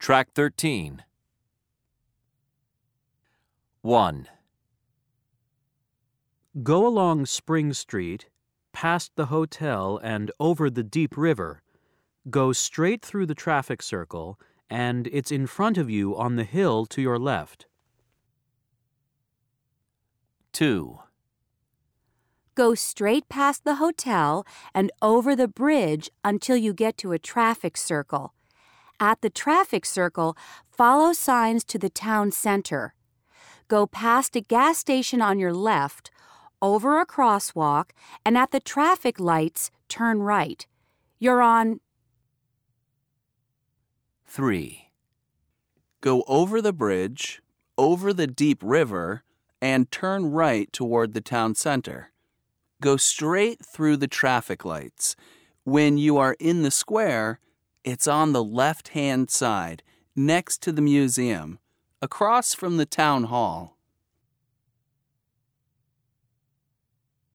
Track 13. 1, Go along Spring Street, past the hotel and over the deep river. Go straight through the traffic circle, and it's in front of you on the hill to your left. 2, Go straight past the hotel and over the bridge until you get to a traffic circle. At the traffic circle, follow signs to the town center. Go past a gas station on your left, over a crosswalk, and at the traffic lights, turn right. You're on 3, Go over the bridge, over the deep river, and turn right toward the town center. Go straight through the traffic lights. When you are in the square, it's on the left hand side, next to the museum, across from the town hall.